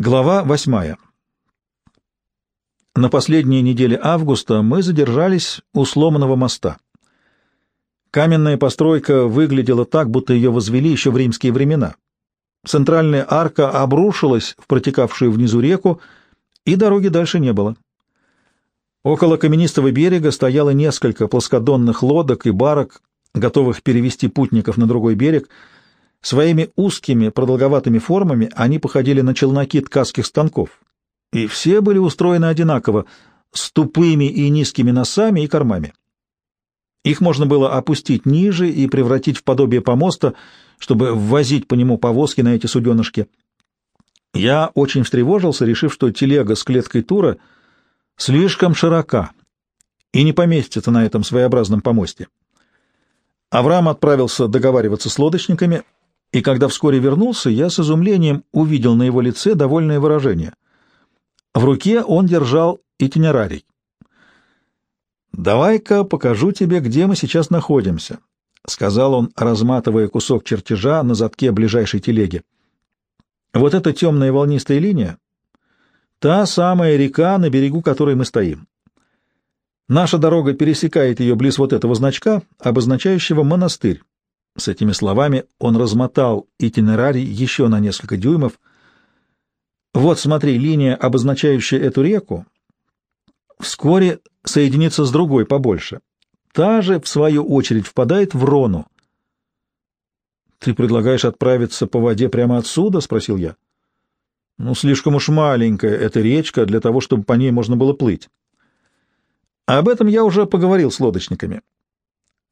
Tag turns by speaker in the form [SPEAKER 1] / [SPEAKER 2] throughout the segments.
[SPEAKER 1] Глава восьмая. На последней неделе августа мы задержались у сломанного моста. Каменная постройка выглядела так, будто ее возвели еще в римские времена. Центральная арка обрушилась в протекавшую внизу реку, и дороги дальше не было. Около каменистого берега стояло несколько плоскодонных лодок и барок, готовых перевести путников на другой берег — Своими узкими продолговатыми формами они походили на челноки ткацких станков, и все были устроены одинаково, с тупыми и низкими носами и кормами. Их можно было опустить ниже и превратить в подобие помоста, чтобы ввозить по нему повозки на эти суденышки. Я очень встревожился, решив, что телега с клеткой тура слишком широка и не поместится на этом своеобразном помосте. Авраам отправился договариваться с лодочниками, и когда вскоре вернулся, я с изумлением увидел на его лице довольное выражение. В руке он держал итинерарий. «Давай-ка покажу тебе, где мы сейчас находимся», — сказал он, разматывая кусок чертежа на задке ближайшей телеги. «Вот эта темная волнистая линия — та самая река, на берегу которой мы стоим. Наша дорога пересекает ее близ вот этого значка, обозначающего монастырь. С этими словами он размотал итинерарий еще на несколько дюймов. Вот, смотри, линия, обозначающая эту реку, вскоре соединится с другой побольше. Та же, в свою очередь, впадает в Рону. «Ты предлагаешь отправиться по воде прямо отсюда?» — спросил я. «Ну, слишком уж маленькая эта речка для того, чтобы по ней можно было плыть». Об этом я уже поговорил с лодочниками.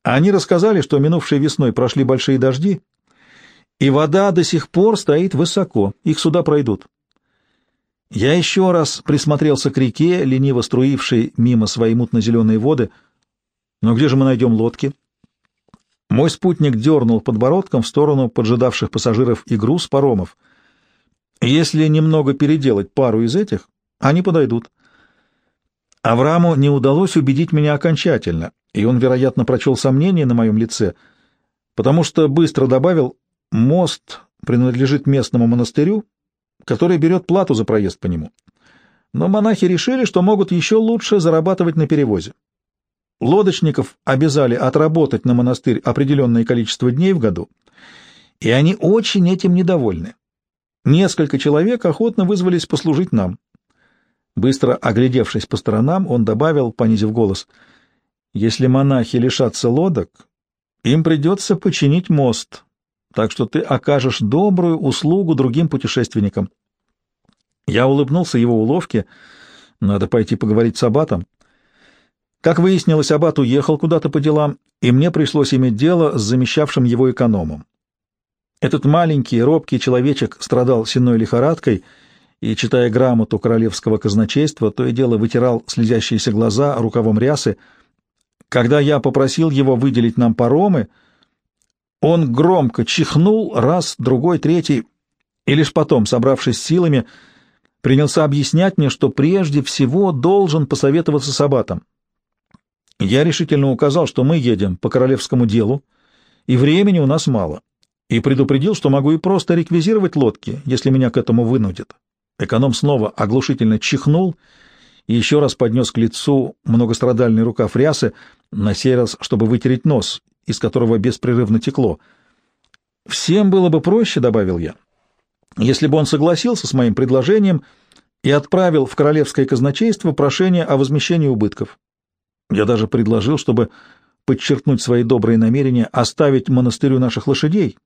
[SPEAKER 1] Они рассказали, что минувшей весной прошли большие дожди, и вода до сих пор стоит высоко, их сюда пройдут. Я еще раз присмотрелся к реке, лениво струившей мимо своей мутно-зеленые воды. Но где же мы найдем лодки? Мой спутник дернул подбородком в сторону поджидавших пассажиров и груз паромов. Если немного переделать пару из этих, они подойдут. Аврааму не удалось убедить меня окончательно, и он, вероятно, прочел сомнения на моем лице, потому что быстро добавил «мост принадлежит местному монастырю, который берет плату за проезд по нему». Но монахи решили, что могут еще лучше зарабатывать на перевозе. Лодочников обязали отработать на монастырь определенное количество дней в году, и они очень этим недовольны. Несколько человек охотно вызвались послужить нам. Быстро оглядевшись по сторонам, он добавил, понизив голос, «Если монахи лишатся лодок, им придется починить мост, так что ты окажешь добрую услугу другим путешественникам». Я улыбнулся его уловке. Надо пойти поговорить с аббатом. Как выяснилось, аббат уехал куда-то по делам, и мне пришлось иметь дело с замещавшим его экономом. Этот маленький, робкий человечек страдал сенной лихорадкой — и, читая грамоту королевского казначейства, то и дело вытирал слезящиеся глаза рукавом рясы. Когда я попросил его выделить нам паромы, он громко чихнул раз, другой, третий, и лишь потом, собравшись силами, принялся объяснять мне, что прежде всего должен посоветоваться с аббатом. Я решительно указал, что мы едем по королевскому делу, и времени у нас мало, и предупредил, что могу и просто реквизировать лодки, если меня к этому вынудят. Эконом снова оглушительно чихнул и еще раз поднес к лицу многострадальный рукав рясы, на сей раз, чтобы вытереть нос, из которого беспрерывно текло. «Всем было бы проще», — добавил я, — «если бы он согласился с моим предложением и отправил в королевское казначейство прошение о возмещении убытков. Я даже предложил, чтобы подчеркнуть свои добрые намерения, оставить монастырю наших лошадей,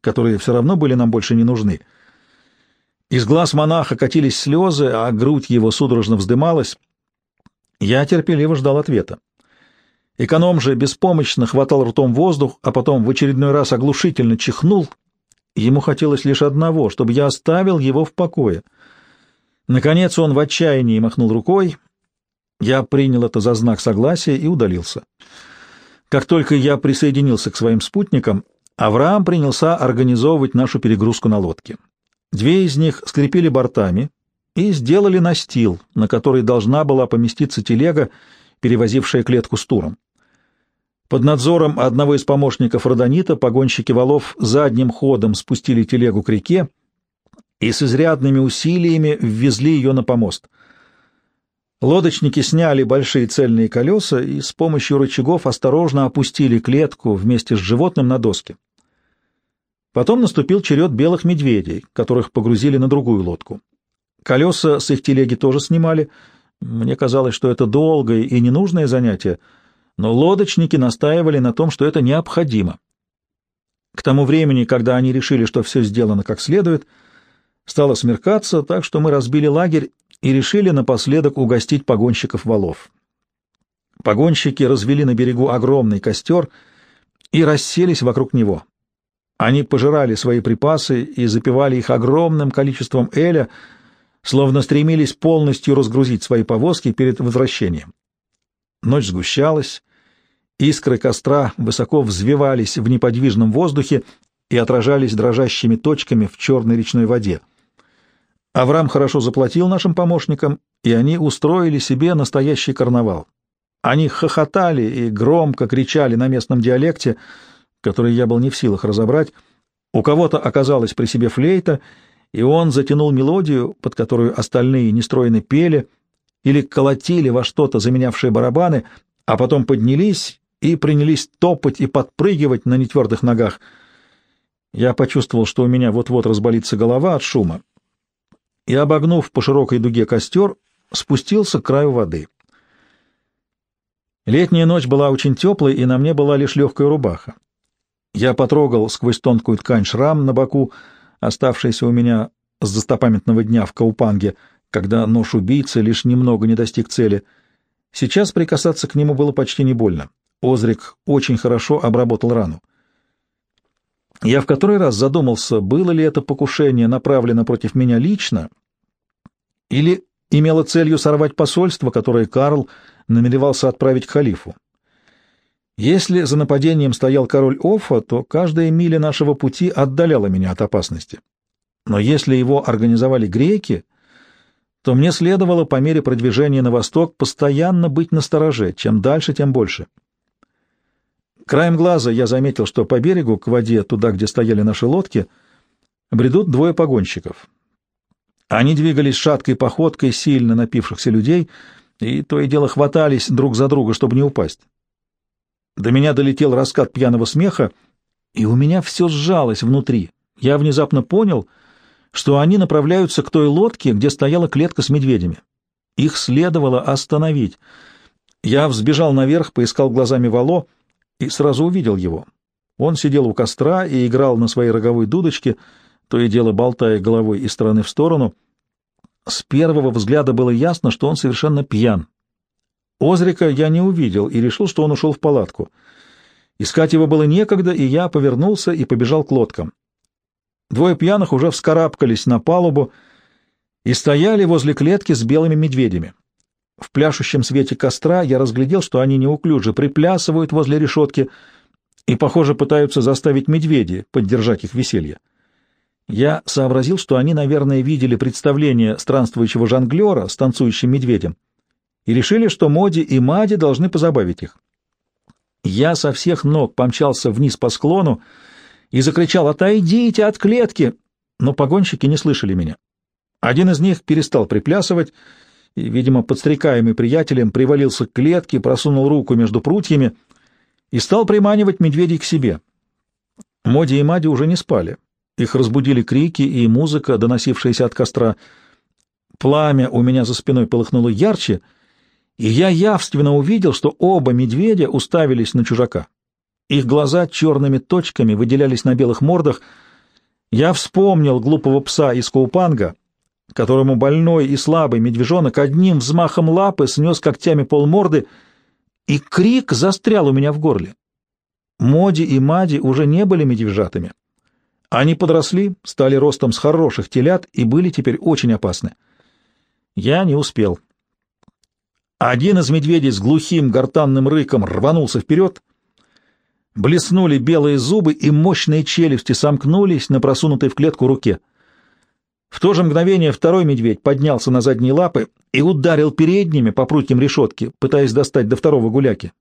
[SPEAKER 1] которые все равно были нам больше не нужны». Из глаз монаха катились слезы, а грудь его судорожно вздымалась. Я терпеливо ждал ответа. Эконом же беспомощно хватал ртом воздух, а потом в очередной раз оглушительно чихнул. Ему хотелось лишь одного, чтобы я оставил его в покое. Наконец он в отчаянии махнул рукой. Я принял это за знак согласия и удалился. Как только я присоединился к своим спутникам, Авраам принялся организовывать нашу перегрузку на лодке. Две из них скрепили бортами и сделали настил, на который должна была поместиться телега, перевозившая клетку с туром. Под надзором одного из помощников Родонита погонщики валов задним ходом спустили телегу к реке и с изрядными усилиями ввезли ее на помост. Лодочники сняли большие цельные колеса и с помощью рычагов осторожно опустили клетку вместе с животным на доски. Потом наступил черед белых медведей, которых погрузили на другую лодку. Колеса с их телеги тоже снимали. Мне казалось, что это долгое и ненужное занятие, но лодочники настаивали на том, что это необходимо. К тому времени, когда они решили, что все сделано как следует, стало смеркаться, так что мы разбили лагерь и решили напоследок угостить погонщиков валов. Погонщики развели на берегу огромный костер и расселись вокруг него. Они пожирали свои припасы и запивали их огромным количеством эля, словно стремились полностью разгрузить свои повозки перед возвращением. Ночь сгущалась, искры костра высоко взвивались в неподвижном воздухе и отражались дрожащими точками в черной речной воде — Авраам хорошо заплатил нашим помощникам, и они устроили себе настоящий карнавал. Они хохотали и громко кричали на местном диалекте, который я был не в силах разобрать. У кого-то оказалась при себе флейта, и он затянул мелодию, под которую остальные нестройно пели или колотили во что-то заменявшие барабаны, а потом поднялись и принялись топать и подпрыгивать на нетвердых ногах. Я почувствовал, что у меня вот-вот разболится голова от шума, и, обогнув по широкой дуге костер, спустился к краю воды. Летняя ночь была очень теплой, и на мне была лишь легкая рубаха. Я потрогал сквозь тонкую ткань шрам на боку, оставшийся у меня с достопамятного дня в Каупанге, когда нож убийцы лишь немного не достиг цели. Сейчас прикасаться к нему было почти не больно. Озрик очень хорошо обработал рану. Я в который раз задумался, было ли это покушение направлено против меня лично, или имело целью сорвать посольство, которое Карл намеревался отправить к халифу. Если за нападением стоял король Офа, то каждая миля нашего пути отдаляла меня от опасности. Но если его организовали греки, то мне следовало по мере продвижения на восток постоянно быть настороже, чем дальше, тем больше. Краем глаза я заметил, что по берегу, к воде, туда, где стояли наши лодки, бредут двое погонщиков. Они двигались шаткой походкой сильно напившихся людей и то и дело хватались друг за друга, чтобы не упасть. До меня долетел раскат пьяного смеха, и у меня все сжалось внутри. Я внезапно понял, что они направляются к той лодке, где стояла клетка с медведями. Их следовало остановить. Я взбежал наверх, поискал глазами Вало — и сразу увидел его. Он сидел у костра и играл на своей роговой дудочке, то и дело болтая головой из стороны в сторону. С первого взгляда было ясно, что он совершенно пьян. Озрика я не увидел и решил, что он ушел в палатку. Искать его было некогда, и я повернулся и побежал к лодкам. Двое пьяных уже вскарабкались на палубу и стояли возле клетки с белыми медведями. В пляшущем свете костра я разглядел, что они неуклюже приплясывают возле решетки и, похоже, пытаются заставить медведи поддержать их веселье. Я сообразил, что они, наверное, видели представление странствующего жонглера с танцующим медведем и решили, что Моди и Мади должны позабавить их. Я со всех ног помчался вниз по склону и закричал «Отойдите от клетки!», но погонщики не слышали меня. Один из них перестал приплясывать, и, видимо, подстрекаемый приятелем, привалился к клетке, просунул руку между прутьями и стал приманивать медведей к себе. Моди и Мади уже не спали. Их разбудили крики и музыка, доносившаяся от костра. Пламя у меня за спиной полыхнуло ярче, и я явственно увидел, что оба медведя уставились на чужака. Их глаза черными точками выделялись на белых мордах. Я вспомнил глупого пса из Каупанга — которому больной и слабый медвежонок одним взмахом лапы снес когтями полморды, и крик застрял у меня в горле. Моди и Мади уже не были медвежатами. Они подросли, стали ростом с хороших телят и были теперь очень опасны. Я не успел. Один из медведей с глухим гортанным рыком рванулся вперед, блеснули белые зубы и мощные челюсти сомкнулись на просунутой в клетку руке — в то же мгновение второй медведь поднялся на задние лапы и ударил передними по прутьям решетки, пытаясь достать до второго гуляки.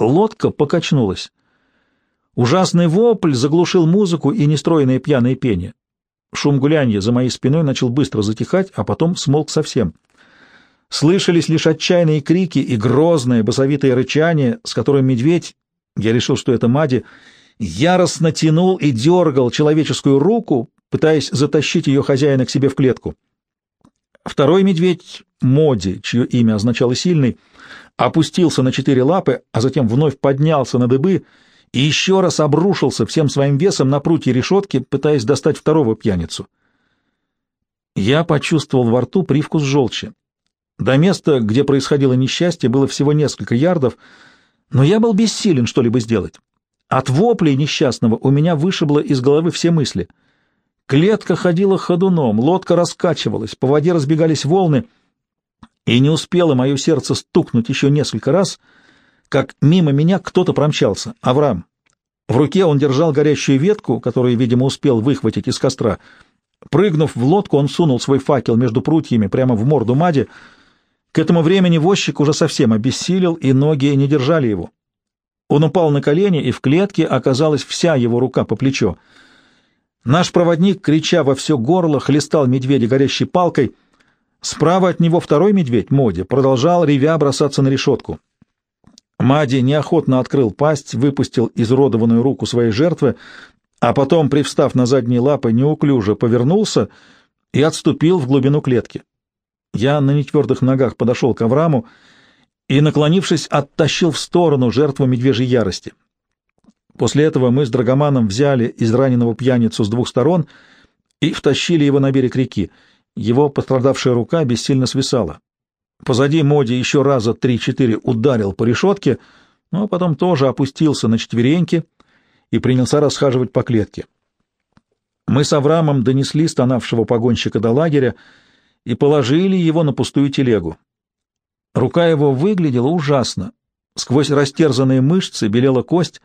[SPEAKER 1] Лодка покачнулась. Ужасный вопль заглушил музыку и нестройное пьяное пение. Шум гулянья за моей спиной начал быстро затихать, а потом смолк совсем. Слышались лишь отчаянные крики и грозное басовитое рычание, с которым медведь, я решил, что это Мади, яростно тянул и дергал человеческую руку, пытаясь затащить ее хозяина к себе в клетку. Второй медведь, Моди, чье имя означало «сильный», опустился на четыре лапы, а затем вновь поднялся на дыбы и еще раз обрушился всем своим весом на прутье решетки, пытаясь достать второго пьяницу. Я почувствовал во рту привкус желчи. До места, где происходило несчастье, было всего несколько ярдов, но я был бессилен что-либо сделать. От воплей несчастного у меня вышибло из головы все мысли. Клетка ходила ходуном, лодка раскачивалась, по воде разбегались волны, и не успело мое сердце стукнуть еще несколько раз, как мимо меня кто-то промчался. Авраам. В руке он держал горящую ветку, которую, видимо, успел выхватить из костра. Прыгнув в лодку, он сунул свой факел между прутьями прямо в морду Мади. К этому времени возчик уже совсем обессилел, и ноги не держали его. Он упал на колени, и в клетке оказалась вся его рука по плечо. Наш проводник, крича во все горло, хлестал медведя горящей палкой. Справа от него второй медведь, Моди, продолжал ревя бросаться на решетку. Мади неохотно открыл пасть, выпустил изуродованную руку своей жертвы, а потом, привстав на задние лапы, неуклюже повернулся и отступил в глубину клетки. Я на нетвердых ногах подошел к Авраму и, наклонившись, оттащил в сторону жертву медвежьей ярости. После этого мы с Драгоманом взяли из раненого пьяницу с двух сторон и втащили его на берег реки. Его пострадавшая рука бессильно свисала. Позади Моди еще раза три-четыре ударил по решетке, но потом тоже опустился на четвереньки и принялся расхаживать по клетке. Мы с Авраамом донесли стонавшего погонщика до лагеря и положили его на пустую телегу. Рука его выглядела ужасно. Сквозь растерзанные мышцы белела кость.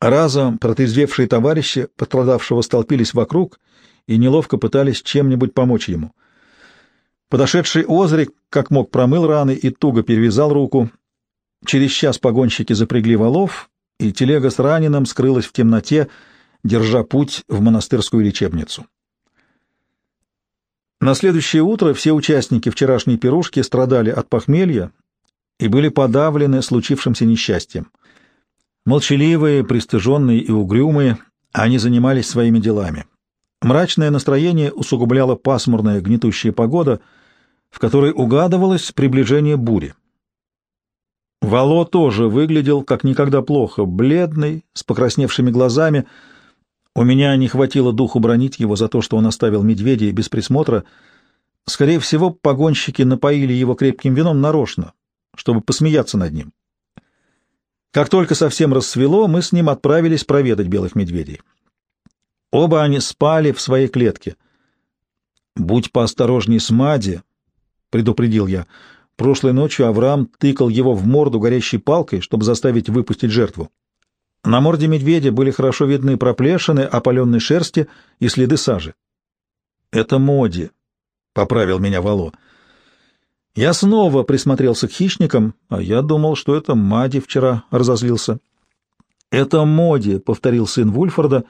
[SPEAKER 1] Разом протрезвевшие товарищи пострадавшего столпились вокруг и неловко пытались чем-нибудь помочь ему. Подошедший Озрик, как мог, промыл раны и туго перевязал руку. Через час погонщики запрягли валов, и телега с раненым скрылась в темноте, держа путь в монастырскую лечебницу. На следующее утро все участники вчерашней пирушки страдали от похмелья и были подавлены случившимся несчастьем. Молчаливые, пристыженные и угрюмые, они занимались своими делами. Мрачное настроение усугубляло пасмурная гнетущая погода — в которой угадывалось приближение бури. Вало тоже выглядел как никогда плохо, бледный, с покрасневшими глазами. У меня не хватило духу бронить его за то, что он оставил медведя без присмотра. Скорее всего, погонщики напоили его крепким вином нарочно, чтобы посмеяться над ним. Как только совсем рассвело, мы с ним отправились проведать белых медведей. Оба они спали в своей клетке. «Будь поосторожней с Мади», предупредил я. Прошлой ночью Авраам тыкал его в морду горящей палкой, чтобы заставить выпустить жертву. На морде медведя были хорошо видны проплешины, опаленной шерсти и следы сажи. — Это Моди, — поправил меня Вало. Я снова присмотрелся к хищникам, а я думал, что это Мади вчера разозлился. — Это Моди, — повторил сын Вульфорда,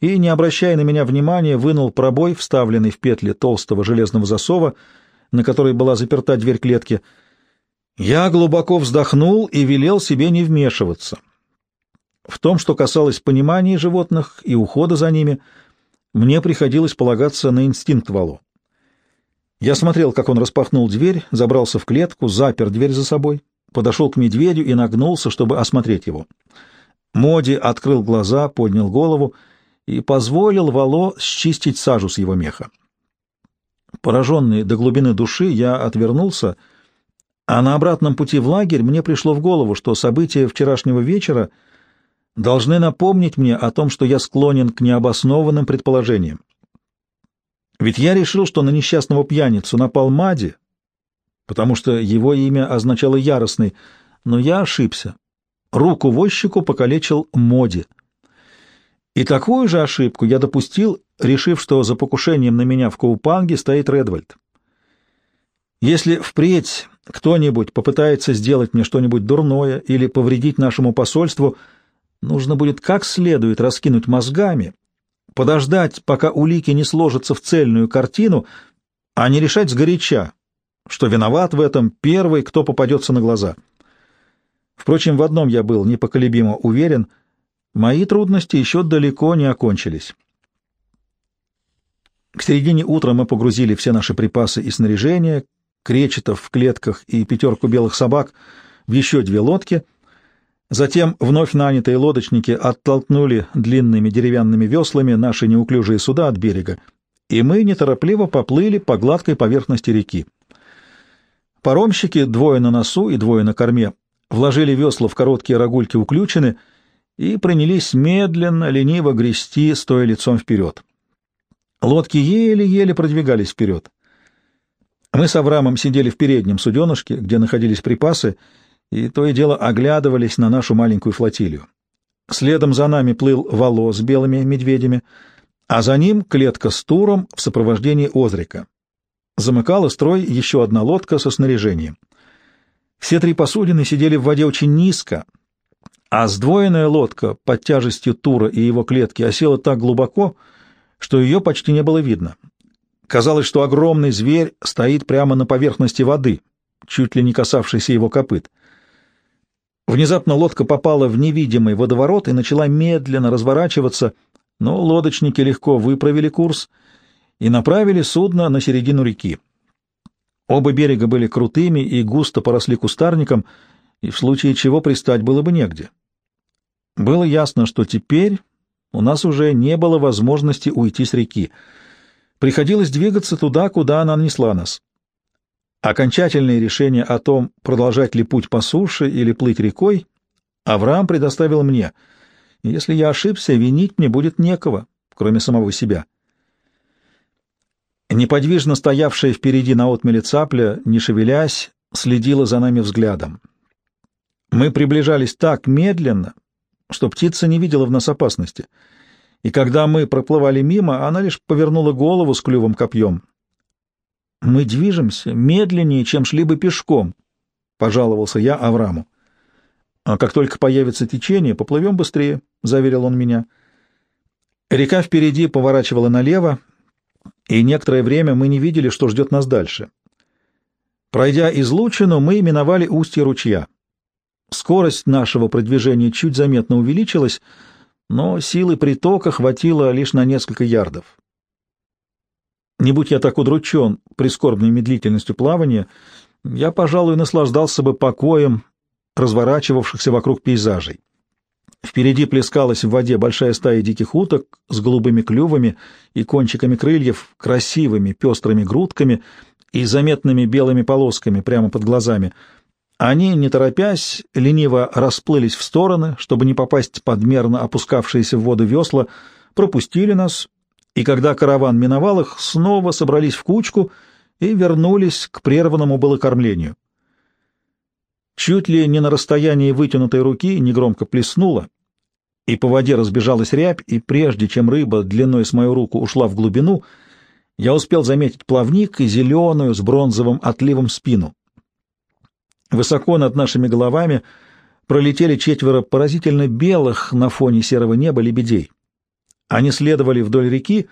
[SPEAKER 1] и, не обращая на меня внимания, вынул пробой, вставленный в петли толстого железного засова, — на которой была заперта дверь клетки. Я глубоко вздохнул и велел себе не вмешиваться. В том, что касалось понимания животных и ухода за ними, мне приходилось полагаться на инстинкт Вало. Я смотрел, как он распахнул дверь, забрался в клетку, запер дверь за собой, подошел к медведю и нагнулся, чтобы осмотреть его. Моди открыл глаза, поднял голову и позволил Вало счистить сажу с его меха. Пораженный до глубины души, я отвернулся, а на обратном пути в лагерь мне пришло в голову, что события вчерашнего вечера должны напомнить мне о том, что я склонен к необоснованным предположениям. Ведь я решил, что на несчастного пьяницу напал Мади, потому что его имя означало «яростный», но я ошибся. Руку возчику покалечил Моди. И такую же ошибку я допустил решив, что за покушением на меня в Коупанге стоит Редвальд. Если впредь кто-нибудь попытается сделать мне что-нибудь дурное или повредить нашему посольству, нужно будет как следует раскинуть мозгами, подождать, пока улики не сложатся в цельную картину, а не решать сгоряча, что виноват в этом первый, кто попадется на глаза. Впрочем, в одном я был непоколебимо уверен — мои трудности еще далеко не окончились. К середине утра мы погрузили все наши припасы и снаряжение, кречетов в клетках и пятерку белых собак в еще две лодки. Затем вновь нанятые лодочники оттолкнули длинными деревянными веслами наши неуклюжие суда от берега, и мы неторопливо поплыли по гладкой поверхности реки. Паромщики, двое на носу и двое на корме, вложили весла в короткие рогульки уключены и принялись медленно, лениво грести, стоя лицом вперед. Лодки еле-еле продвигались вперед. Мы с Авраамом сидели в переднем суденышке, где находились припасы, и то и дело оглядывались на нашу маленькую флотилию. Следом за нами плыл Вало с белыми медведями, а за ним клетка с туром в сопровождении Озрика. Замыкала строй еще одна лодка со снаряжением. Все три посудины сидели в воде очень низко, а сдвоенная лодка под тяжестью тура и его клетки осела так глубоко, что ее почти не было видно. Казалось, что огромный зверь стоит прямо на поверхности воды, чуть ли не касавшийся его копыт. Внезапно лодка попала в невидимый водоворот и начала медленно разворачиваться, но лодочники легко выправили курс и направили судно на середину реки. Оба берега были крутыми и густо поросли кустарником, и в случае чего пристать было бы негде. Было ясно, что теперь у нас уже не было возможности уйти с реки. Приходилось двигаться туда, куда она несла нас. Окончательное решение о том, продолжать ли путь по суше или плыть рекой, Авраам предоставил мне. Если я ошибся, винить мне будет некого, кроме самого себя. Неподвижно стоявшая впереди на отмеле цапля, не шевелясь, следила за нами взглядом. Мы приближались так медленно, что птица не видела в нас опасности, и когда мы проплывали мимо, она лишь повернула голову с клювом копьем. «Мы движемся медленнее, чем шли бы пешком», — пожаловался я Авраму. «А как только появится течение, поплывем быстрее», — заверил он меня. Река впереди поворачивала налево, и некоторое время мы не видели, что ждет нас дальше. Пройдя излучину, мы миновали устье ручья. Скорость нашего продвижения чуть заметно увеличилась, но силы притока хватило лишь на несколько ярдов. Не будь я так удручен прискорбной медлительностью плавания, я, пожалуй, наслаждался бы покоем разворачивавшихся вокруг пейзажей. Впереди плескалась в воде большая стая диких уток с голубыми клювами и кончиками крыльев, красивыми пестрыми грудками и заметными белыми полосками прямо под глазами — они, не торопясь, лениво расплылись в стороны, чтобы не попасть под мерно опускавшиеся в воду весла, пропустили нас, и когда караван миновал их, снова собрались в кучку и вернулись к прерванному было кормлению. Чуть ли не на расстоянии вытянутой руки негромко плеснуло, и по воде разбежалась рябь, и прежде чем рыба длиной с мою руку ушла в глубину, я успел заметить плавник и зеленую с бронзовым отливом спину. Высоко над нашими головами пролетели четверо поразительно белых на фоне серого неба лебедей. Они следовали вдоль реки,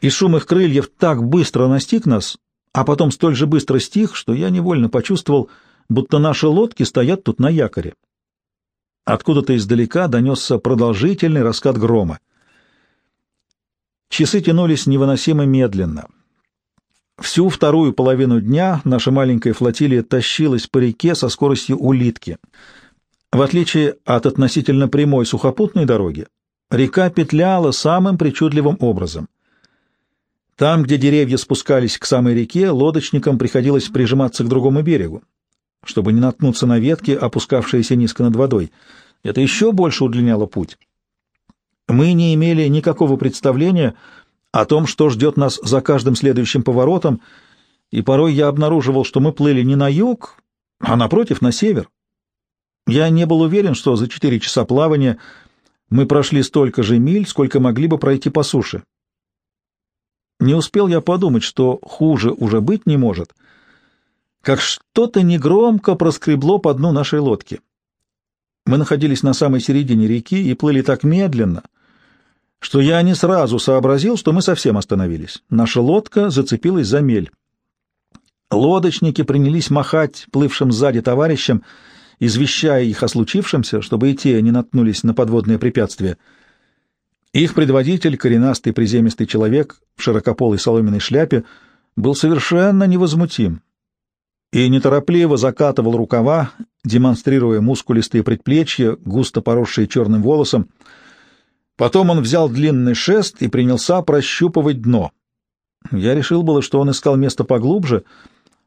[SPEAKER 1] и шум их крыльев так быстро настиг нас, а потом столь же быстро стих, что я невольно почувствовал, будто наши лодки стоят тут на якоре. Откуда-то издалека донесся продолжительный раскат грома. Часы тянулись невыносимо медленно — Всю вторую половину дня наша маленькая флотилия тащилась по реке со скоростью улитки. В отличие от относительно прямой сухопутной дороги, река петляла самым причудливым образом. Там, где деревья спускались к самой реке, лодочникам приходилось прижиматься к другому берегу, чтобы не наткнуться на ветки, опускавшиеся низко над водой. Это еще больше удлиняло путь. Мы не имели никакого представления, о том, что ждет нас за каждым следующим поворотом, и порой я обнаруживал, что мы плыли не на юг, а напротив, на север. Я не был уверен, что за четыре часа плавания мы прошли столько же миль, сколько могли бы пройти по суше. Не успел я подумать, что хуже уже быть не может, как что-то негромко проскребло по дну нашей лодки. Мы находились на самой середине реки и плыли так медленно, что я не сразу сообразил, что мы совсем остановились. Наша лодка зацепилась за мель. Лодочники принялись махать плывшим сзади товарищам, извещая их о случившемся, чтобы и те не наткнулись на подводное препятствие. Их предводитель, коренастый приземистый человек в широкополой соломенной шляпе, был совершенно невозмутим и неторопливо закатывал рукава, демонстрируя мускулистые предплечья, густо поросшие черным волосом. Потом он взял длинный шест и принялся прощупывать дно. Я решил было, что он искал место поглубже,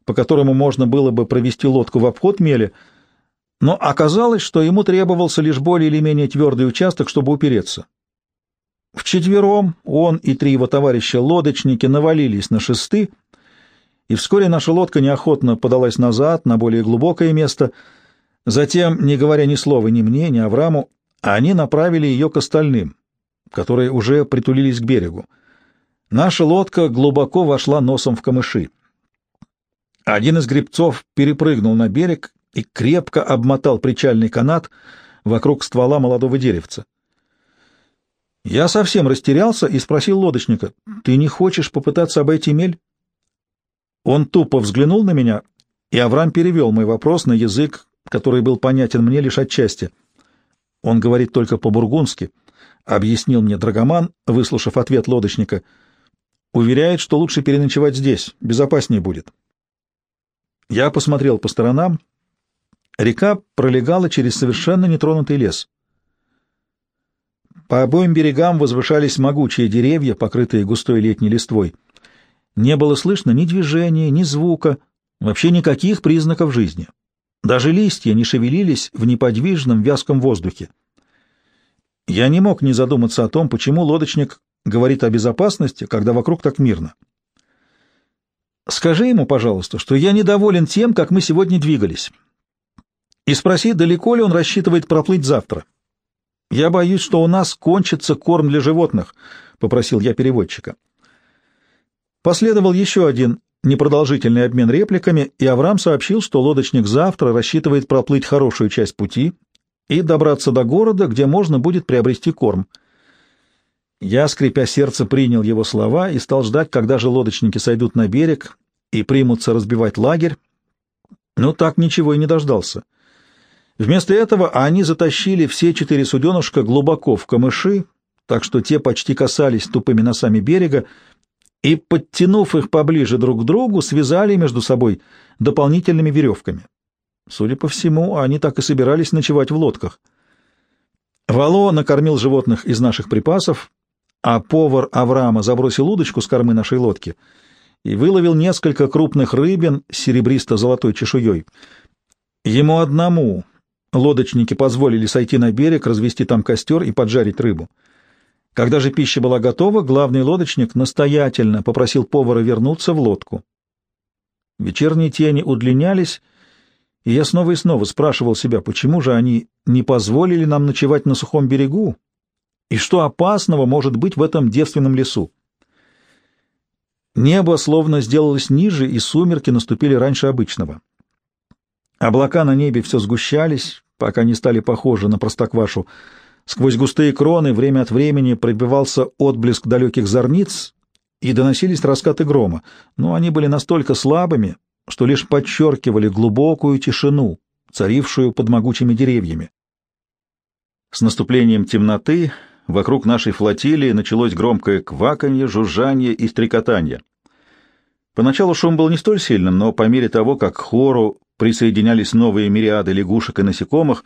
[SPEAKER 1] по которому можно было бы провести лодку в обход мели, но оказалось, что ему требовался лишь более или менее твердый участок, чтобы упереться. Вчетвером он и три его товарища-лодочники навалились на шесты, и вскоре наша лодка неохотно подалась назад на более глубокое место. Затем, не говоря ни слова ни мне, ни Авраму, они направили ее к остальным, которые уже притулились к берегу. Наша лодка глубоко вошла носом в камыши. Один из гребцов перепрыгнул на берег и крепко обмотал причальный канат вокруг ствола молодого деревца. Я совсем растерялся и спросил лодочника, «Ты не хочешь попытаться обойти мель?» Он тупо взглянул на меня, и Авраам перевел мой вопрос на язык, который был понятен мне лишь отчасти. Он говорит только по-бургундски, объяснил мне Драгоман, выслушав ответ лодочника. Уверяет, что лучше переночевать здесь, безопаснее будет. Я посмотрел по сторонам. Река пролегала через совершенно нетронутый лес. По обоим берегам возвышались могучие деревья, покрытые густой летней листвой. Не было слышно ни движения, ни звука, вообще никаких признаков жизни. Даже листья не шевелились в неподвижном вязком воздухе. Я не мог не задуматься о том, почему лодочник говорит о безопасности, когда вокруг так мирно. Скажи ему, пожалуйста, что я недоволен тем, как мы сегодня двигались. И спроси, далеко ли он рассчитывает проплыть завтра. «Я боюсь, что у нас кончится корм для животных», — попросил я переводчика. Последовал еще один непродолжительный обмен репликами, и Авраам сообщил, что лодочник завтра рассчитывает проплыть хорошую часть пути и добраться до города, где можно будет приобрести корм. Я, скрипя сердце, принял его слова и стал ждать, когда же лодочники сойдут на берег и примутся разбивать лагерь, но так ничего и не дождался. Вместо этого они затащили все четыре суденышка глубоко в камыши, так что те почти касались тупыми носами берега, и, подтянув их поближе друг к другу, связали между собой дополнительными веревками. Судя по всему, они так и собирались ночевать в лодках. Вало накормил животных из наших припасов, а повар Авраама забросил удочку с кормы нашей лодки и выловил несколько крупных рыбин с серебристо-золотой чешуей. Ему одному Лодочники позволили сойти на берег, развести там костер и поджарить рыбу. Когда же пища была готова, главный лодочник настоятельно попросил повара вернуться в лодку. Вечерние тени удлинялись, и я снова и снова спрашивал себя, почему же они не позволили нам ночевать на сухом берегу, и что опасного может быть в этом девственном лесу. Небо словно сделалось ниже, и сумерки наступили раньше обычного. Облака на небе все сгущались, пока не стали похожи на простоквашу. Сквозь густые кроны время от времени пробивался отблеск далеких зорниц, и доносились раскаты грома, но они были настолько слабыми, что лишь подчеркивали глубокую тишину, царившую под могучими деревьями. С наступлением темноты вокруг нашей флотилии началось громкое кваканье, жужжание и стрекотанье. Поначалу шум был не столь сильным, но по мере того, как хору присоединялись новые мириады лягушек и насекомых,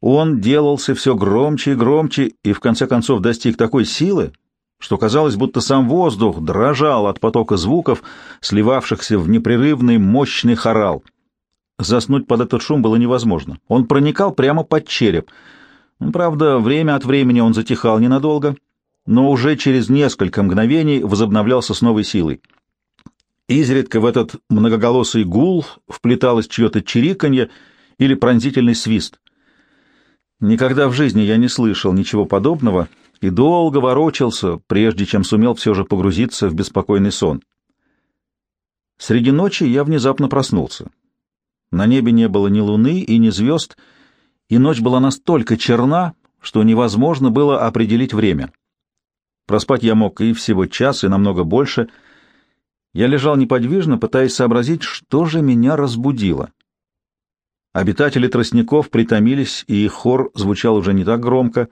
[SPEAKER 1] он делался все громче и громче и в конце концов достиг такой силы, что казалось, будто сам воздух дрожал от потока звуков, сливавшихся в непрерывный мощный хорал. Заснуть под этот шум было невозможно. Он проникал прямо под череп. Правда, время от времени он затихал ненадолго, но уже через несколько мгновений возобновлялся с новой силой. Изредка в этот многоголосый гул вплеталось чье-то чириканье или пронзительный свист. Никогда в жизни я не слышал ничего подобного и долго ворочался, прежде чем сумел все же погрузиться в беспокойный сон. Среди ночи я внезапно проснулся. На небе не было ни луны и ни звезд, и ночь была настолько черна, что невозможно было определить время. Проспать я мог и всего час, и намного больше. Я лежал неподвижно, пытаясь сообразить, что же меня разбудило. Обитатели тростников притомились, и их хор звучал уже не так громко.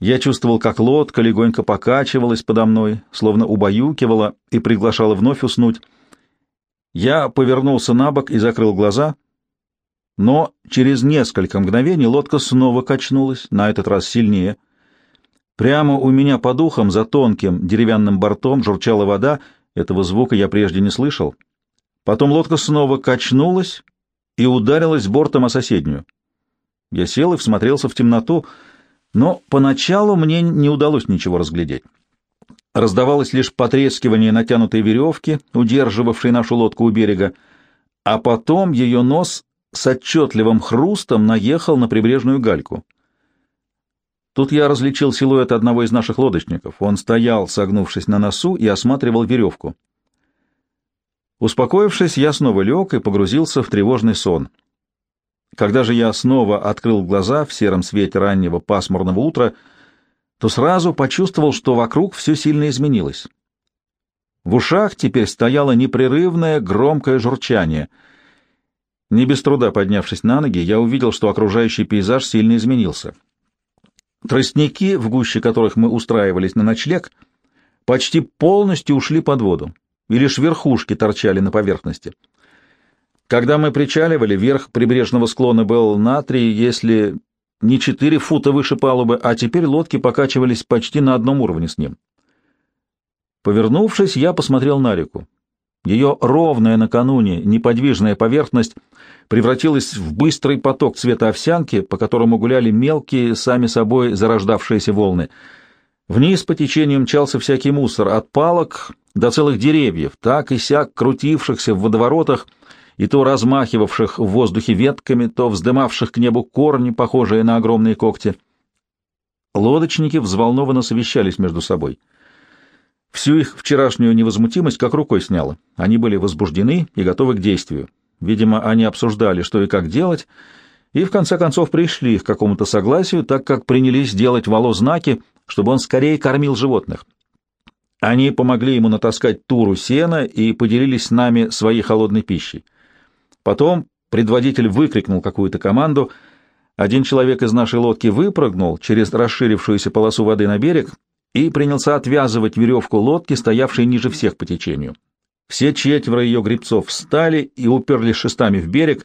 [SPEAKER 1] Я чувствовал, как лодка легонько покачивалась подо мной, словно убаюкивала и приглашала вновь уснуть. Я повернулся на бок и закрыл глаза, но через несколько мгновений лодка снова качнулась, на этот раз сильнее. Прямо у меня по духам, за тонким деревянным бортом, журчала вода, этого звука я прежде не слышал. Потом лодка снова качнулась и ударилась бортом о соседнюю. Я сел и всмотрелся в темноту, но поначалу мне не удалось ничего разглядеть. Раздавалось лишь потрескивание натянутой веревки, удерживавшей нашу лодку у берега, а потом ее нос с отчетливым хрустом наехал на прибрежную гальку. Тут я различил силуэт одного из наших лодочников. Он стоял, согнувшись на носу, и осматривал веревку. Успокоившись, я снова лег и погрузился в тревожный сон. Когда же я снова открыл глаза в сером свете раннего пасмурного утра, то сразу почувствовал, что вокруг все сильно изменилось. В ушах теперь стояло непрерывное громкое журчание. Не без труда поднявшись на ноги, я увидел, что окружающий пейзаж сильно изменился. Тростники, в гуще которых мы устраивались на ночлег, почти полностью ушли под воду, и лишь верхушки торчали на поверхности. Когда мы причаливали, верх прибрежного склона был на три, если не четыре фута выше палубы, а теперь лодки покачивались почти на одном уровне с ним. Повернувшись, я посмотрел на реку. Ее ровная накануне неподвижная поверхность превратилась в быстрый поток цвета овсянки, по которому гуляли мелкие, сами собой зарождавшиеся волны. Вниз по течению мчался всякий мусор, от палок до целых деревьев, так и сяк крутившихся в водоворотах, и то размахивавших в воздухе ветками, то вздымавших к небу корни, похожие на огромные когти. Лодочники взволнованно совещались между собой. Всю их вчерашнюю невозмутимость как рукой сняло. Они были возбуждены и готовы к действию. Видимо, они обсуждали, что и как делать, и в конце концов пришли к какому-то согласию, так как принялись делать Вало знаки, чтобы он скорее кормил животных. Они помогли ему натаскать туру сена и поделились с нами своей холодной пищей. Потом предводитель выкрикнул какую-то команду. Один человек из нашей лодки выпрыгнул через расширившуюся полосу воды на берег и принялся отвязывать веревку лодки, стоявшей ниже всех по течению. Все четверо ее гребцов встали и уперлись шестами в берег.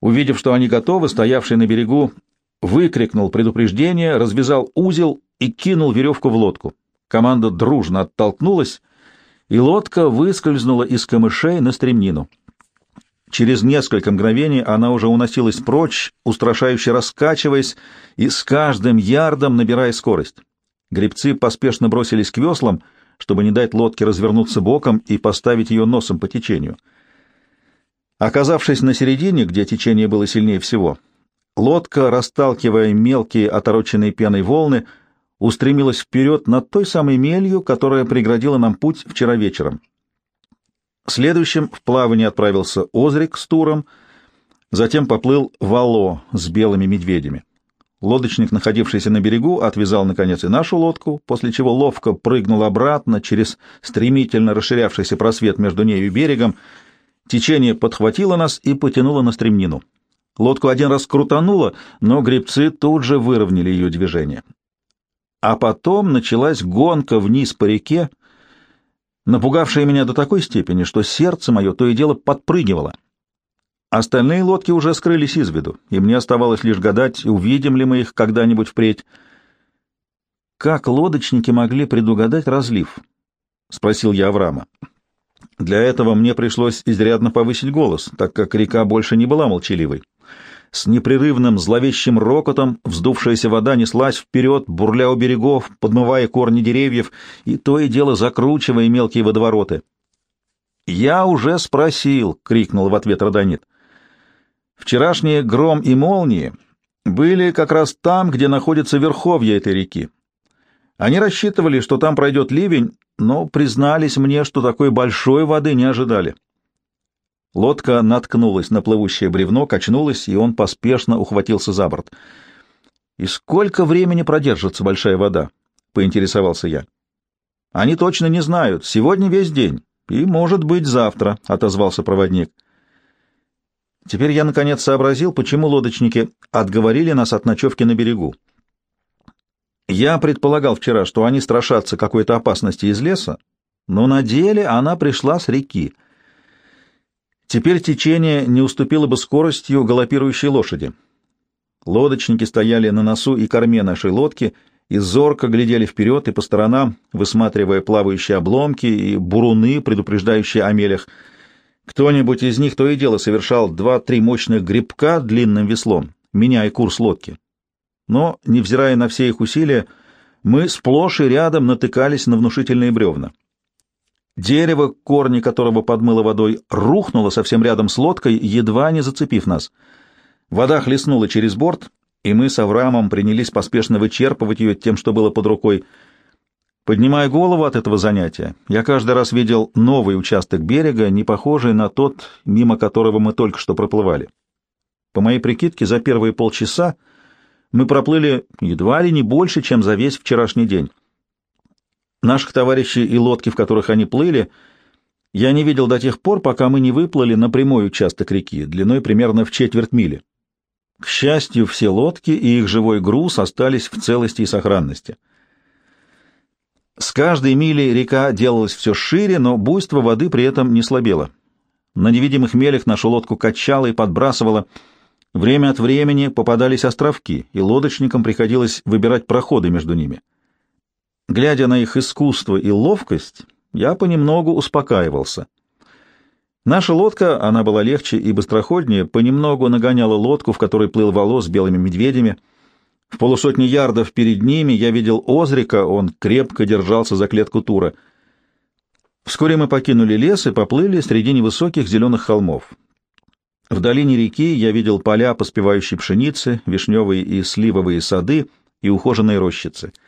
[SPEAKER 1] Увидев, что они готовы, стоявший на берегу выкрикнул предупреждение, развязал узел и кинул веревку в лодку. Команда дружно оттолкнулась, и лодка выскользнула из камышей на стремнину. Через несколько мгновений она уже уносилась прочь, устрашающе раскачиваясь и с каждым ярдом набирая скорость. Гребцы поспешно бросились к веслам, чтобы не дать лодке развернуться боком и поставить ее носом по течению. Оказавшись на середине, где течение было сильнее всего, лодка, расталкивая мелкие отороченные пеной волны, устремилась вперед над той самой мелью, которая преградила нам путь вчера вечером. Следующим в плавание отправился Озрик с Туром, затем поплыл Вало с белыми медведями. Лодочник, находившийся на берегу, отвязал, наконец, и нашу лодку, после чего ловко прыгнул обратно через стремительно расширявшийся просвет между нею и берегом. Течение подхватило нас и потянуло на стремнину. Лодку один раз крутануло, но гребцы тут же выровняли ее движение. А потом началась гонка вниз по реке, напугавшая меня до такой степени, что сердце мое то и дело подпрыгивало. Остальные лодки уже скрылись из виду, и мне оставалось лишь гадать, увидим ли мы их когда-нибудь впредь. «Как лодочники могли предугадать разлив?» — спросил я Авраама. Для этого мне пришлось изрядно повысить голос, так как река больше не была молчаливой. С непрерывным зловещим рокотом вздувшаяся вода неслась вперед, бурля у берегов, подмывая корни деревьев и то и дело закручивая мелкие водовороты. «Я уже спросил!» — крикнул в ответ Родонит. «Вчерашние гром и молнии были как раз там, где находится верховье этой реки. Они рассчитывали, что там пройдет ливень, но признались мне, что такой большой воды не ожидали. Лодка наткнулась на плывущее бревно, качнулась, и он поспешно ухватился за борт. «И сколько времени продержится большая вода?» — поинтересовался я. Они точно не знают. Сегодня весь день. И, может быть, завтра, — отозвался проводник. Теперь я, наконец, сообразил, почему лодочники отговорили нас от ночевки на берегу. Я предполагал вчера, что они страшатся какой-то опасности из леса, но на деле она пришла с реки. Теперь течение не уступило бы скоростью галопирующей лошади. Лодочники стояли на носу и корме нашей лодки и зорко глядели вперед и по сторонам, высматривая плавающие обломки и буруны, предупреждающие о мелях. Кто-нибудь из них то и дело совершал два-три мощных грибка длинным веслом, меняя курс лодки. Но, невзирая на все их усилия, мы сплошь и рядом натыкались на внушительные бревна. Дерево, корни которого подмыло водой, рухнуло совсем рядом с лодкой, едва не зацепив нас. Вода хлестнула через борт, и мы с Авраамом принялись поспешно вычерпывать ее тем, что было под рукой. Поднимая голову от этого занятия, я каждый раз видел новый участок берега, не похожий на тот, мимо которого мы только что проплывали. По моей прикидке, за первые полчаса мы проплыли едва ли не больше, чем за весь вчерашний день. Наших товарищей и лодки, в которых они плыли, я не видел до тех пор, пока мы не выплыли на прямой участок реки, длиной примерно в четверть мили. К счастью, все лодки и их живой груз остались в целости и сохранности. С каждой мили река делалась все шире, но буйство воды при этом не слабело. На невидимых мелях нашу лодку качало и подбрасывало. Время от времени попадались островки, и лодочникам приходилось выбирать проходы между ними. Глядя на их искусство и ловкость, я понемногу успокаивался. Наша лодка, она была легче и быстроходнее, понемногу нагоняла лодку, в которой плыл волос с белыми медведями. В полусотни ярдов перед ними я видел Озрика, он крепко держался за клетку тура. Вскоре мы покинули лес и поплыли среди невысоких зеленых холмов. В долине реки я видел поля поспевающей пшеницы, вишневые и сливовые сады и ухоженные рощицы —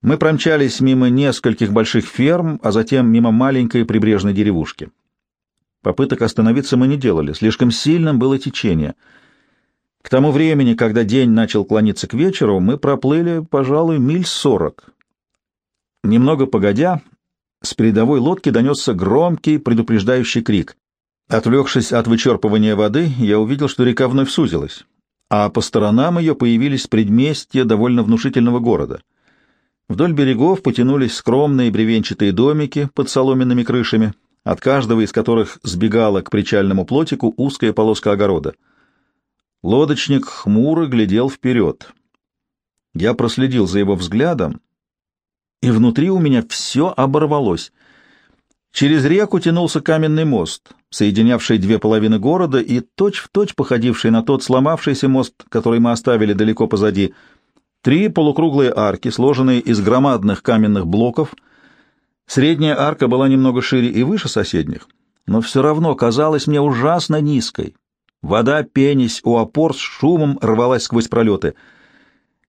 [SPEAKER 1] мы промчались мимо нескольких больших ферм, а затем мимо маленькой прибрежной деревушки. Попыток остановиться мы не делали, слишком сильным было течение. К тому времени, когда день начал клониться к вечеру, мы проплыли, пожалуй, миль сорок. Немного погодя, с передовой лодки донесся громкий предупреждающий крик. Отвлекшись от вычерпывания воды, я увидел, что река вновь сузилась, а по сторонам ее появились предместья довольно внушительного города — Вдоль берегов потянулись скромные бревенчатые домики под соломенными крышами, от каждого из которых сбегала к причальному плотику узкая полоска огорода. Лодочник хмуро глядел вперед. Я проследил за его взглядом, и внутри у меня все оборвалось. Через реку тянулся каменный мост, соединявший две половины города и точь-в-точь точь походивший на тот сломавшийся мост, который мы оставили далеко позади — Три полукруглые арки, сложенные из громадных каменных блоков. Средняя арка была немного шире и выше соседних, но все равно казалась мне ужасно низкой. Вода, пенись у опор с шумом рвалась сквозь пролеты.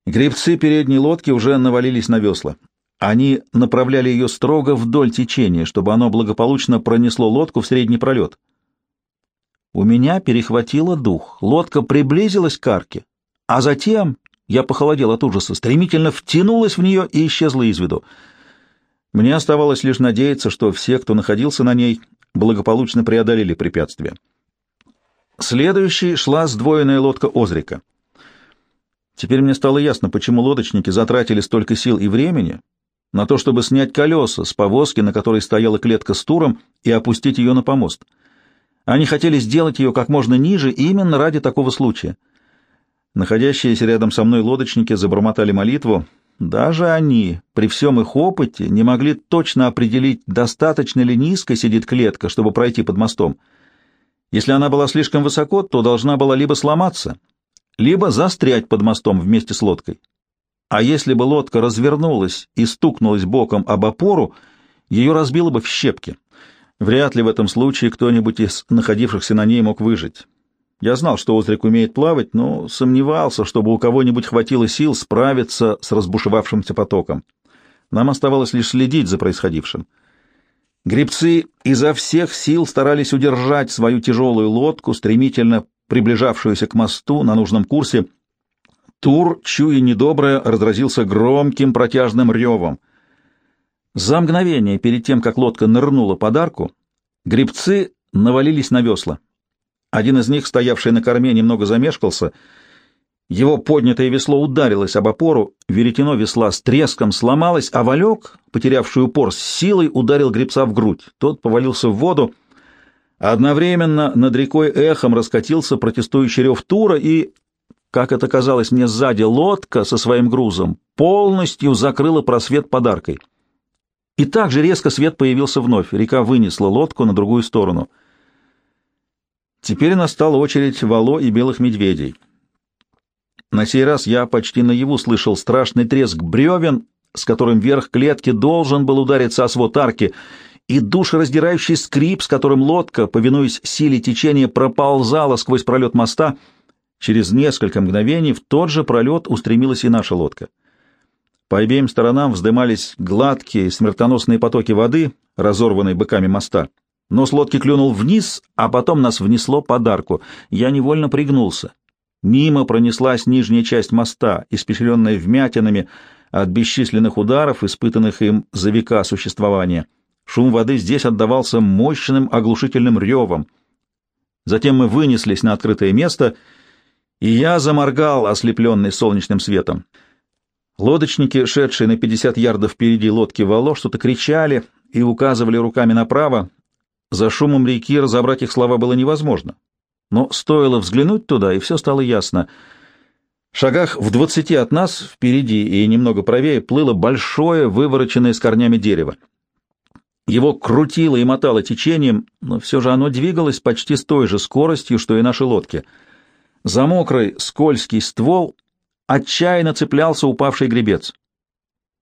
[SPEAKER 1] Гребцы передней лодки уже навалились на весла. Они направляли ее строго вдоль течения, чтобы оно благополучно пронесло лодку в средний пролет. У меня перехватило дух. Лодка приблизилась к арке, а затем я похолодел от ужаса, стремительно втянулась в нее и исчезла из виду. Мне оставалось лишь надеяться, что все, кто находился на ней, благополучно преодолели препятствие. Следующей шла сдвоенная лодка Озрика. Теперь мне стало ясно, почему лодочники затратили столько сил и времени на то, чтобы снять колеса с повозки, на которой стояла клетка с туром, и опустить ее на помост. Они хотели сделать ее как можно ниже именно ради такого случая — Находящиеся рядом со мной лодочники забормотали молитву. Даже они, при всем их опыте, не могли точно определить, достаточно ли низко сидит клетка, чтобы пройти под мостом. Если она была слишком высоко, то должна была либо сломаться, либо застрять под мостом вместе с лодкой. А если бы лодка развернулась и стукнулась боком об опору, ее разбило бы в щепки. Вряд ли в этом случае кто-нибудь из находившихся на ней мог выжить. Я знал, что Озрик умеет плавать, но сомневался, чтобы у кого-нибудь хватило сил справиться с разбушевавшимся потоком. Нам оставалось лишь следить за происходившим. Гребцы изо всех сил старались удержать свою тяжелую лодку, стремительно приближавшуюся к мосту на нужном курсе. Тур, чуя недоброе, разразился громким протяжным ревом. За мгновение перед тем, как лодка нырнула под арку, гребцы навалились на весла. Один из них, стоявший на корме, немного замешкался. Его поднятое весло ударилось об опору, веретено весла с треском сломалось, а валек, потерявший упор, с силой ударил гребца в грудь. Тот повалился в воду, Одновременно над рекой эхом раскатился протестующий рев Тура, и, как это казалось мне сзади, лодка со своим грузом полностью закрыла просвет подаркой. И так же резко свет появился вновь. Река вынесла лодку на другую сторону. Теперь настала очередь вало и белых медведей. На сей раз я почти наяву слышал страшный треск бревен, с которым верх клетки должен был удариться о свод арки, и душераздирающий скрип, с которым лодка, повинуясь силе течения, проползала сквозь пролет моста. Через несколько мгновений в тот же пролет устремилась и наша лодка. По обеим сторонам вздымались гладкие смертоносные потоки воды, разорванные быками моста. Нос лодки клюнул вниз, а потом нас внесло под арку. Я невольно пригнулся. Мимо пронеслась нижняя часть моста, испещренная вмятинами от бесчисленных ударов, испытанных им за века существования. Шум воды здесь отдавался мощным оглушительным ревом. Затем мы вынеслись на открытое место, и я заморгал, ослепленный солнечным светом. Лодочники, шедшие на 50 ярдов впереди лодки Вало, что-то кричали и указывали руками направо. За шумом реки разобрать их слова было невозможно. Но стоило взглянуть туда, и все стало ясно. В шагах в двадцати от нас, впереди и немного правее, плыло большое, вывороченное с корнями дерево. Его крутило и мотало течением, но все же оно двигалось почти с той же скоростью, что и наши лодки. За мокрый, скользкий ствол отчаянно цеплялся упавший гребец.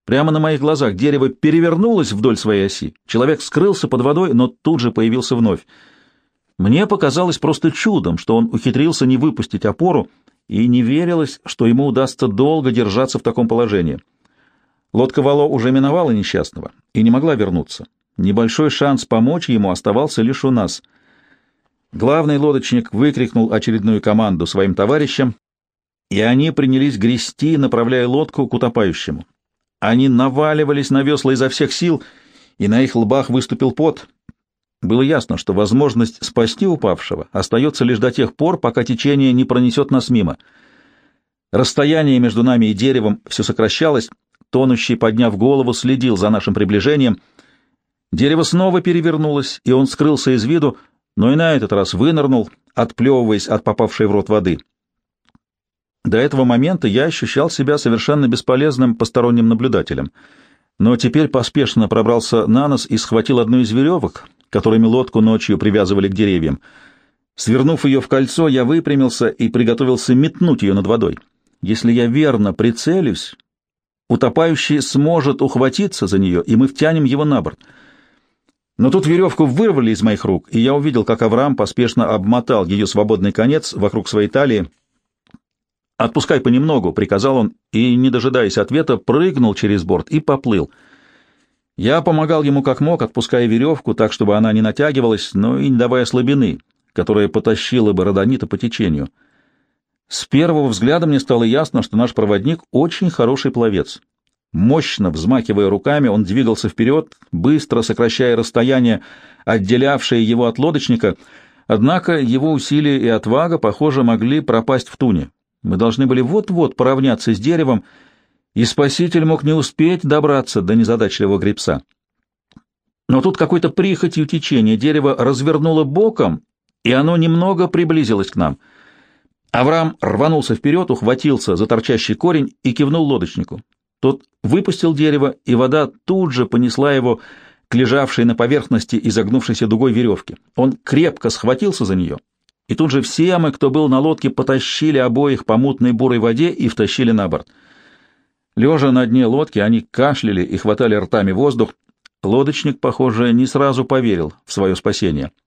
[SPEAKER 1] Прямо на моих глазах дерево перевернулось вдоль своей оси. Человек скрылся под водой, но тут же появился вновь. Мне показалось просто чудом, что он ухитрился не выпустить опору, и не верилось, что ему удастся долго держаться в таком положении. Лодка Вало уже миновала несчастного и не могла вернуться. Небольшой шанс помочь ему оставался лишь у нас. Главный лодочник выкрикнул очередную команду своим товарищам, и они принялись грести, направляя лодку к утопающему. Они наваливались на весла изо всех сил, и на их лбах выступил пот. Было ясно, что возможность спасти упавшего остается лишь до тех пор, пока течение не пронесет нас мимо. Расстояние между нами и деревом все сокращалось, тонущий, подняв голову, следил за нашим приближением — Дерево снова перевернулось, и он скрылся из виду, но и на этот раз вынырнул, отплевываясь от попавшей в рот воды. До этого момента я ощущал себя совершенно бесполезным посторонним наблюдателем, но теперь поспешно пробрался на нос и схватил одну из веревок, которыми лодку ночью привязывали к деревьям. Свернув ее в кольцо, я выпрямился и приготовился метнуть ее над водой. Если я верно прицелюсь, утопающий сможет ухватиться за нее, и мы втянем его на борт — но тут веревку вырвали из моих рук, и я увидел, как Авраам поспешно обмотал ее свободный конец вокруг своей талии. «Отпускай понемногу», — приказал он, и, не дожидаясь ответа, прыгнул через борт и поплыл. Я помогал ему как мог, отпуская веревку так, чтобы она не натягивалась, но и не давая слабины, которая потащила бы Родонита по течению. С первого взгляда мне стало ясно, что наш проводник очень хороший пловец. Мощно взмахивая руками, он двигался вперед, быстро сокращая расстояние, отделявшее его от лодочника, однако его усилия и отвага, похоже, могли пропасть в туне. Мы должны были вот-вот поравняться с деревом, и спаситель мог не успеть добраться до незадачливого гребца. Но тут какой-то прихотью течения дерево развернуло боком, и оно немного приблизилось к нам. Авраам рванулся вперед, ухватился за торчащий корень и кивнул лодочнику. Тот выпустил дерево, и вода тут же понесла его к лежавшей на поверхности изогнувшейся дугой веревке. Он крепко схватился за нее, и тут же все мы, кто был на лодке, потащили обоих по мутной бурой воде и втащили на борт. Лежа на дне лодки, они кашляли и хватали ртами воздух. Лодочник, похоже, не сразу поверил в свое спасение —